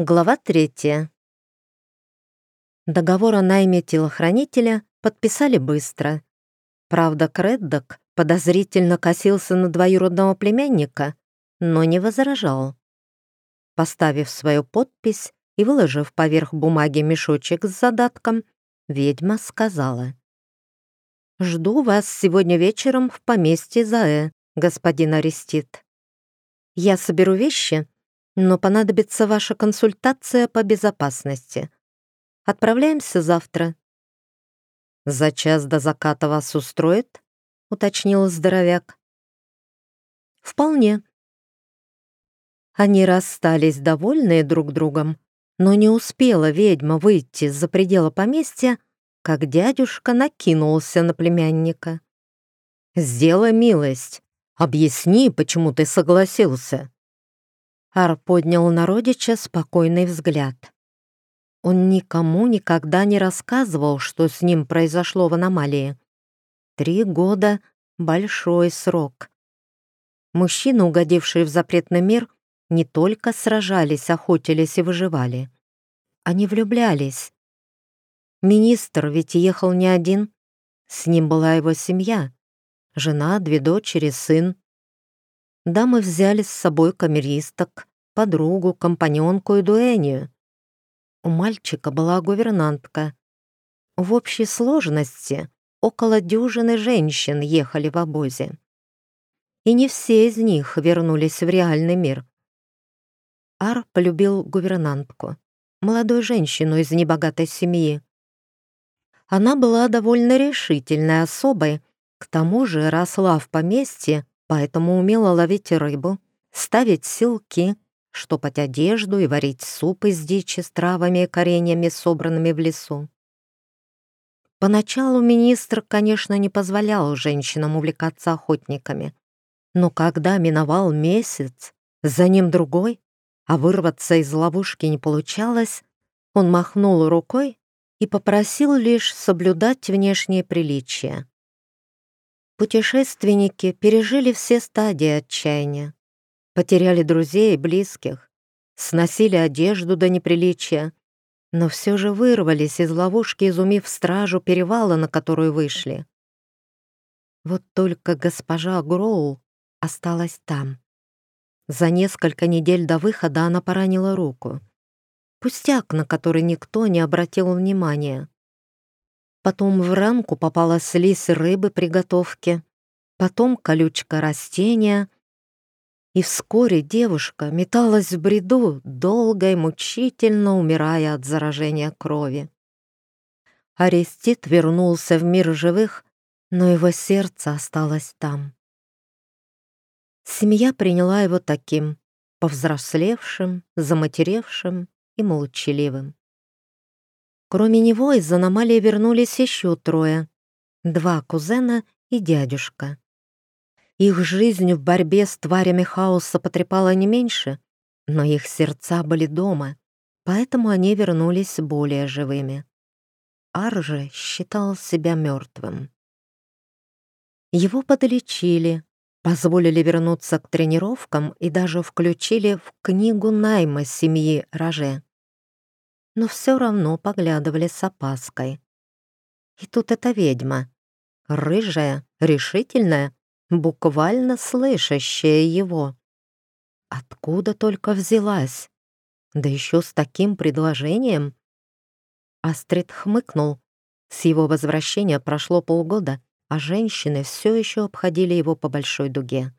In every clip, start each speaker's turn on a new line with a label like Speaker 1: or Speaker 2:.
Speaker 1: Глава третья. Договор о найме телохранителя подписали быстро. Правда, Креддок подозрительно косился на двоюродного племянника, но не возражал. Поставив свою подпись и выложив поверх бумаги мешочек с задатком, ведьма сказала. «Жду вас сегодня вечером в поместье Заэ, господин Арестит. Я соберу вещи но понадобится ваша консультация по безопасности. Отправляемся завтра». «За час до заката вас устроит?» — уточнил здоровяк. «Вполне». Они расстались довольные друг другом, но не успела ведьма выйти за пределы поместья, как дядюшка накинулся на племянника. «Сделай милость, объясни, почему ты согласился». Ар поднял на родича спокойный взгляд. Он никому никогда не рассказывал, что с ним произошло в аномалии. Три года — большой срок. Мужчины, угодившие в запретный мир, не только сражались, охотились и выживали. Они влюблялись. Министр ведь ехал не один. С ним была его семья. Жена, две дочери, сын дамы взяли с собой камеристок, подругу, компаньонку и дуэнию. У мальчика была гувернантка. В общей сложности около дюжины женщин ехали в обозе. И не все из них вернулись в реальный мир. Ар полюбил гувернантку, молодую женщину из небогатой семьи. Она была довольно решительной особой, к тому же росла в поместье поэтому умела ловить рыбу, ставить силки, штопать одежду и варить суп из дичи с травами и кореньями, собранными в лесу. Поначалу министр, конечно, не позволял женщинам увлекаться охотниками. Но когда миновал месяц, за ним другой, а вырваться из ловушки не получалось, он махнул рукой и попросил лишь соблюдать внешние приличия. Путешественники пережили все стадии отчаяния. Потеряли друзей и близких, сносили одежду до неприличия, но все же вырвались из ловушки, изумив стражу перевала, на которую вышли. Вот только госпожа Гроул осталась там. За несколько недель до выхода она поранила руку. Пустяк, на который никто не обратил внимания. Потом в ранку попала слизь рыбы при готовке, потом колючка растения. И вскоре девушка металась в бреду, долго и мучительно умирая от заражения крови. Арестит вернулся в мир живых, но его сердце осталось там. Семья приняла его таким, повзрослевшим, заматеревшим и молчаливым. Кроме него из аномалии вернулись еще трое. Два кузена и дядюшка. Их жизнь в борьбе с тварями хаоса потрепала не меньше, но их сердца были дома, поэтому они вернулись более живыми. Арже считал себя мертвым. Его подлечили, позволили вернуться к тренировкам и даже включили в книгу найма семьи Роже но все равно поглядывали с опаской. И тут эта ведьма, рыжая, решительная, буквально слышащая его. Откуда только взялась? Да еще с таким предложением. Астрид хмыкнул. С его возвращения прошло полгода, а женщины все еще обходили его по большой дуге.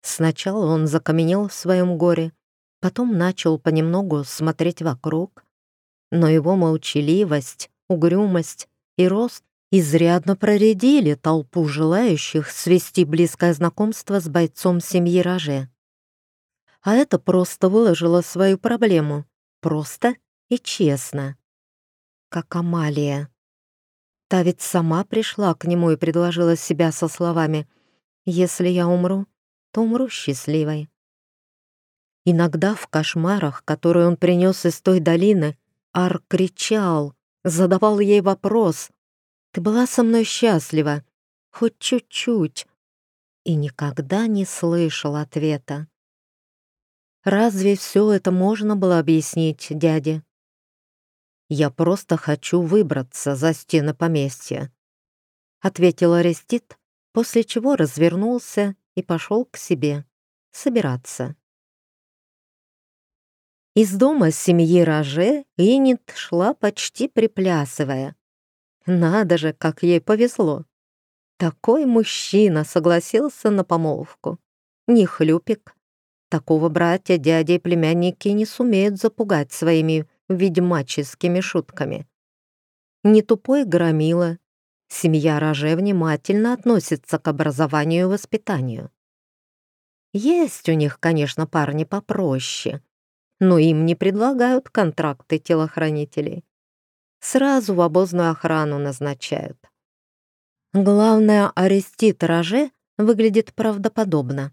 Speaker 1: Сначала он закаменел в своем горе, потом начал понемногу смотреть вокруг, но его молчаливость, угрюмость и рост изрядно проредили толпу желающих свести близкое знакомство с бойцом семьи Роже. А это просто выложило свою проблему. Просто и честно. Как Амалия. Та ведь сама пришла к нему и предложила себя со словами «Если я умру, то умру счастливой». Иногда в кошмарах, которые он принес из той долины, Ар кричал, задавал ей вопрос. «Ты была со мной счастлива? Хоть чуть-чуть?» И никогда не слышал ответа. Разве все это можно было объяснить дяде? «Я просто хочу выбраться за стены поместья», — ответил Арестит, после чего развернулся и пошел к себе собираться. Из дома семьи Роже Инит шла почти приплясывая. Надо же, как ей повезло. Такой мужчина согласился на помолвку. Не хлюпик. Такого братья, дяди и племянники не сумеют запугать своими ведьмаческими шутками. Не тупой громила. Семья Роже внимательно относится к образованию и воспитанию. Есть у них, конечно, парни попроще, но им не предлагают контракты телохранителей. Сразу в обозную охрану назначают. Главное, Арестит Роже выглядит правдоподобно.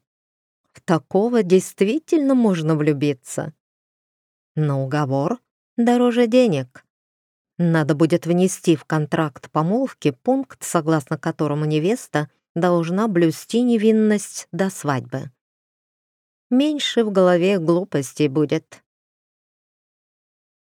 Speaker 1: В такого действительно можно влюбиться. На уговор дороже денег. Надо будет внести в контракт помолвки пункт, согласно которому невеста должна блюсти невинность до свадьбы. Меньше в голове глупостей будет.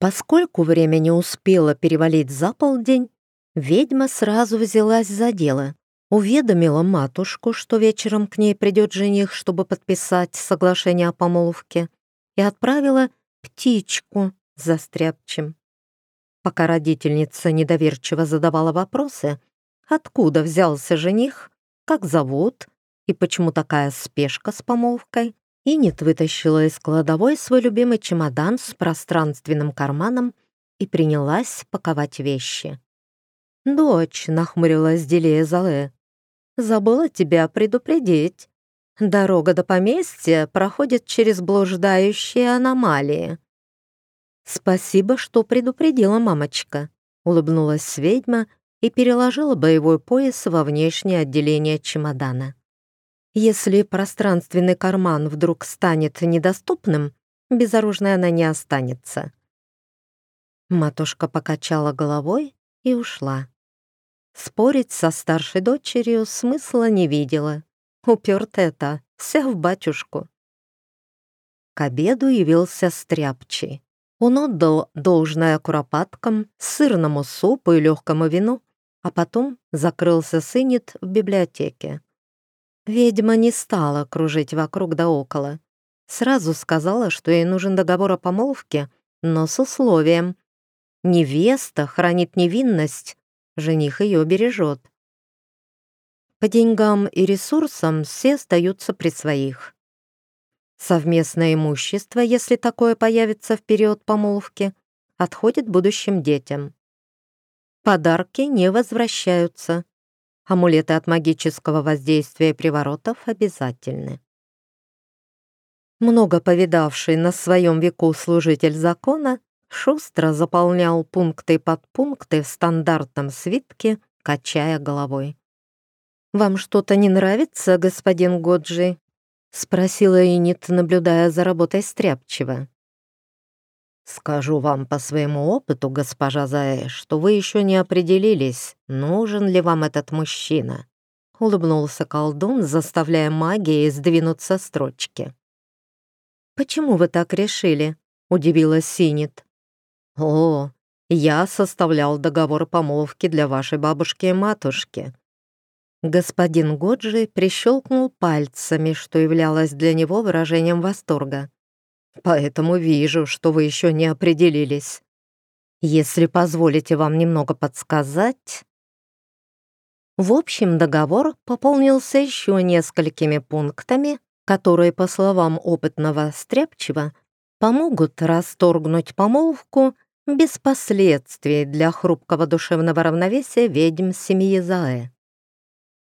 Speaker 1: Поскольку время не успело перевалить за полдень, ведьма сразу взялась за дело. Уведомила матушку, что вечером к ней придет жених, чтобы подписать соглашение о помолвке, и отправила птичку за стряпчем. Пока родительница недоверчиво задавала вопросы, откуда взялся жених, как зовут и почему такая спешка с помолвкой, Инет вытащила из кладовой свой любимый чемодан с пространственным карманом и принялась паковать вещи. «Дочь», — нахмурилась Делия Зале, — «забыла тебя предупредить. Дорога до поместья проходит через блуждающие аномалии». «Спасибо, что предупредила мамочка», — улыбнулась ведьма и переложила боевой пояс во внешнее отделение чемодана. Если пространственный карман вдруг станет недоступным, безоружной она не останется. Матушка покачала головой и ушла. Спорить со старшей дочерью смысла не видела. Упертая та, вся в батюшку. К обеду явился стряпчий. Он отдал должное куропаткам, сырному супу и легкому вину, а потом закрылся сынет в библиотеке. Ведьма не стала кружить вокруг да около. Сразу сказала, что ей нужен договор о помолвке, но с условием. Невеста хранит невинность, жених ее бережет. По деньгам и ресурсам все остаются при своих. Совместное имущество, если такое появится в период помолвки, отходит будущим детям. Подарки не возвращаются. Амулеты от магического воздействия приворотов обязательны. Много повидавший на своем веку служитель закона шустро заполнял пункты и подпункты в стандартном свитке, качая головой. «Вам что-то не нравится, господин Годжи?» — спросила Инит, наблюдая за работой стряпчиво. «Скажу вам по своему опыту, госпожа Заэ, что вы еще не определились, нужен ли вам этот мужчина», — улыбнулся колдун, заставляя магией сдвинуться строчки. «Почему вы так решили?» — удивилась Синит. «О, я составлял договор помолвки для вашей бабушки и матушки». Господин Годжи прищелкнул пальцами, что являлось для него выражением восторга поэтому вижу, что вы еще не определились. Если позволите вам немного подсказать...» В общем, договор пополнился еще несколькими пунктами, которые, по словам опытного Стряпчева, помогут расторгнуть помолвку без последствий для хрупкого душевного равновесия ведьм семьи Заэ.